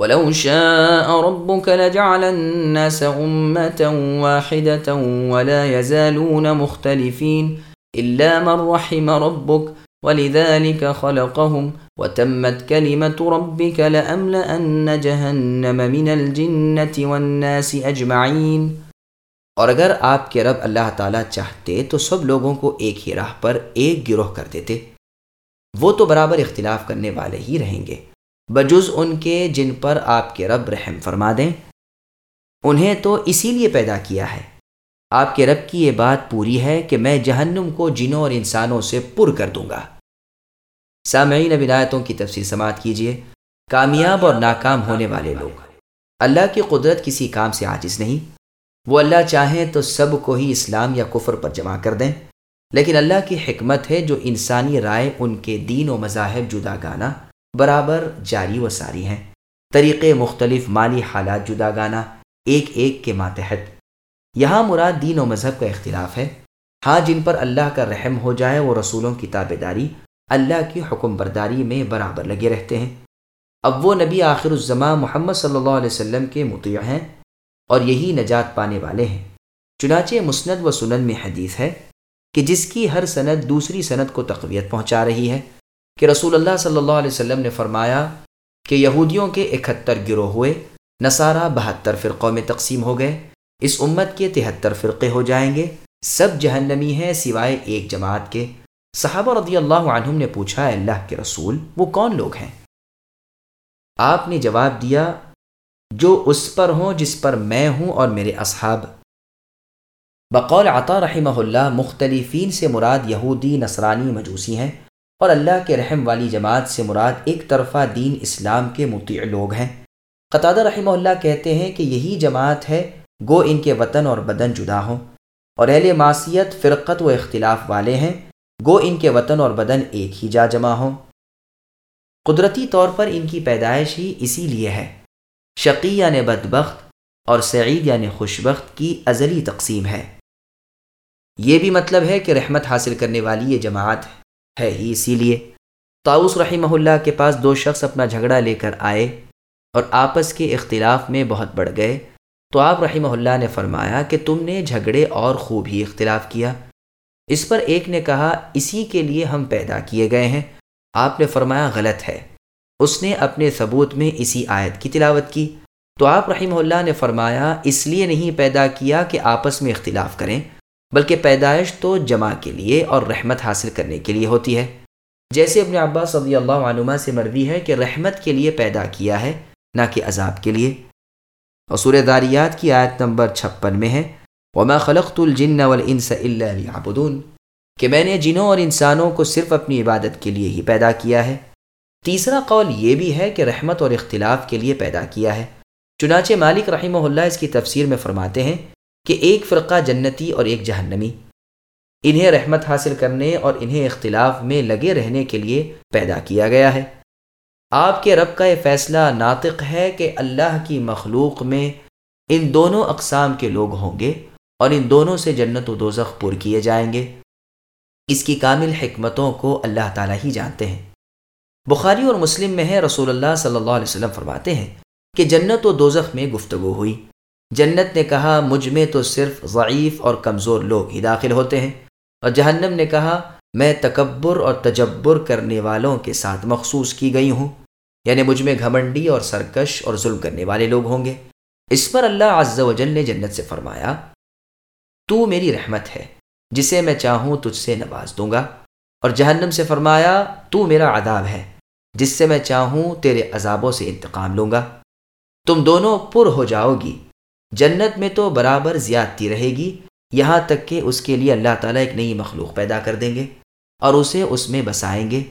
ولو شاء ربك لجعل الناس أمة واحدة ولا يزالون مختلفين إلا من رحم ربك ولذلك خلقهم وتمت كلمة ربك لأملأن جهنم من الجنة والناس أجمعين. اور اگر آپ کے رب اللہ تعالیٰ چاہتے تو سب لوگوں کو ایک ہی راہ پر ایک گروہ کر دیتے وہ تو برابر اختلاف کرنے والے ہی رہیں گے۔ بجز ان کے جن پر آپ کے رب رحم فرما دیں۔ انہیں تو اسی لیے پیدا کیا ہے۔ آپ کے رب کی یہ بات پوری ہے کہ میں جہنم کو جنوں اور انسانوں سے پر کر دوں گا۔ سامعین ولایتوں کی تفصیل سماعت کیجیے کامیاب اور ناکام ہونے والے لوگ۔ اللہ کی قدرت کسی کام سے عاجز نہیں۔ وہ اللہ چاہیں تو سب کو ہی اسلام یا کفر پر جمع کر دیں۔ لیکن اللہ کی حکمت ہے جو انسانی رائے ان کے دین و مذاہب جدا گانا برابر جاری و ساری ہیں۔ طریقے مختلف مالی حالات جدا گانا ایک ایک کے ماتحت۔ یہاں مراد دین و مذہب کا اختلاف ہے۔ ہاں جن پر اللہ کا رحم ہو جائے وہ رسولوں کی تابے داری، اللہ کی حکم برداری میں برابر لگے رہتے ہیں۔ اب وہ نبی آخر الزماں محمد صلی اللہ علیہ وسلم کے مطیع ہیں اور یہی نجات پانے والے ہیں۔ چنانچہ مسند و سنن میں حدیث ہے کہ جس کی ہر سند دوسری سند کو تقویت پہنچا رہی ہے۔ کہ رسول اللہ صلی اللہ علیہ وسلم نے فرمایا کہ یہودیوں کے اکہتر گروہ ہوئے، نصارہ بہتر فرقوں میں تقسیم ہو گئے، اس امت کے تہتر فرقے ہو جائیں گے، سب جہنمی ہیں سوائے ایک جماعت کے۔ صحابہ رضی اللہ عنہم نے پوچھا اللہ کے رسول، وہ کون لوگ ہیں؟ آپ نے جواب دیا، جو اس پر ہوں جس پر میں ہوں اور میرے اصحاب۔ بقول عطا رحمہ اللہ، مختلفین سے مراد یہودی نصرانی مجوسی ہیں۔ اور اللہ کے رحم والی جماعت سے مراد ایک طرفہ دین اسلام کے مطیع لوگ ہیں۔ قطع رحمہ اللہ کہتے ہیں کہ یہی جماعت ہے، گو ان کے وطن اور بدن جدا ہوں۔ اور اہل معصیت، فرقت و اختلاف والے ہیں، گو ان کے وطن اور بدن ایک ہی جا جمع ہوں۔ قدرتی طور پر ان کی پیدائش ہی اسی لیے ہے۔ شقی یعنی بدبخت اور سعید یعنی خوشبخت کی ازلی تقسیم ہے۔ یہ بھی مطلب ہے کہ رحمت حاصل کرنے والی یہ جماعت ہے۔ ہے ہی اسی لیے۔ تاؤس رحمہ اللہ کے پاس دو شخص اپنا جھگڑا لے کر آئے اور آپس کے اختلاف میں بہت بڑھ گئے۔ تو آپ رحمہ اللہ نے فرمایا کہ تم نے جھگڑے اور خوب ہی اختلاف کیا۔ اس پر ایک نے کہا، اسی کے لیے ہم پیدا کیے گئے ہیں۔ آپ نے فرمایا، غلط ہے۔ اس نے اپنے ثبوت میں اسی آیت کی تلاوت کی۔ تو آپ رحمہ اللہ نے فرمایا، اس لیے نہیں پیدا کیا کہ آپس میں اختلاف کریں۔ بلکہ پیدائش تو جمع کے لیے اور رحمت حاصل کرنے کے لیے ہوتی ہے۔ جیسے اپنے عباس صدی اللہ عنما سے مروی ہے کہ رحمت کے لیے پیدا کیا ہے، نہ کہ عذاب کے لیے۔ اور داریات کی آیت نمبر چھپن میں ہے، وما خلقت الجن والانس الا ليعبدون۔ کہ میں نے جنوں اور انسانوں کو صرف اپنی عبادت کے لیے ہی پیدا کیا ہے۔ تیسرا قول یہ بھی ہے کہ رحمت اور اختلاف کے لیے پیدا کیا ہے۔ چنانچہ مالک رحمہ اللہ اس کی تفسیر میں فرماتے ہیں کہ ایک فرقہ جنتی اور ایک جہنمی۔ انہیں رحمت حاصل کرنے اور انہیں اختلاف میں لگے رہنے کے لیے پیدا کیا گیا ہے۔ آپ کے رب کا یہ فیصلہ ناطق ہے کہ اللہ کی مخلوق میں ان دونوں اقسام کے لوگ ہوں گے اور ان دونوں سے جنت و دوزخ پر کیے جائیں گے۔ اس کی کامل حکمتوں کو اللہ تعالیٰ ہی جانتے ہیں۔ بخاری اور مسلم میں ہے، رسول اللہ صلی اللہ علیہ وسلم فرماتے ہیں کہ جنت و دوزخ میں گفتگو ہوئی۔ جنت نے کہا، مجھ میں تو صرف ضعیف اور کمزور لوگ ہی داخل ہوتے ہیں۔ اور جہنم نے کہا، میں تکبر اور تجبر کرنے والوں کے ساتھ مخصوص کی گئی ہوں۔ یعنی مجھ میں گھمنڈی اور سرکش اور ظلم کرنے والے لوگ ہوں گے۔ اس پر اللہ عز و جل نے جنت سے فرمایا، تو میری رحمت ہے، جسے میں چاہوں تجھ سے نواز دوں گا۔ اور جہنم سے فرمایا، تو میرا عذاب ہے، جس سے میں چاہوں تیرے عذابوں سے انتقام لوں گا۔ تم دونوں پر ہو جاؤ گی۔ جنت میں تو برابر زیادتی رہے گی، یہاں تک کہ اس کے لیے اللہ تعالیٰ ایک نئی مخلوق پیدا کر دیں گے اور اسے اس میں بسائیں گے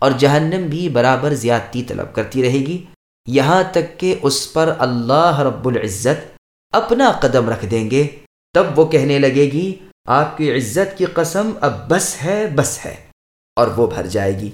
اور جہنم بھی برابر زیادتی طلب کرتی رہے گی۔ یہاں تک کہ اس پر اللہ رب العزت اپنا قدم رکھ دیں گے۔ تب وہ کہنے لگے گی، آپ کی عزت کی قسم اب بس ہے بس ہے اور وہ بھر جائے گی۔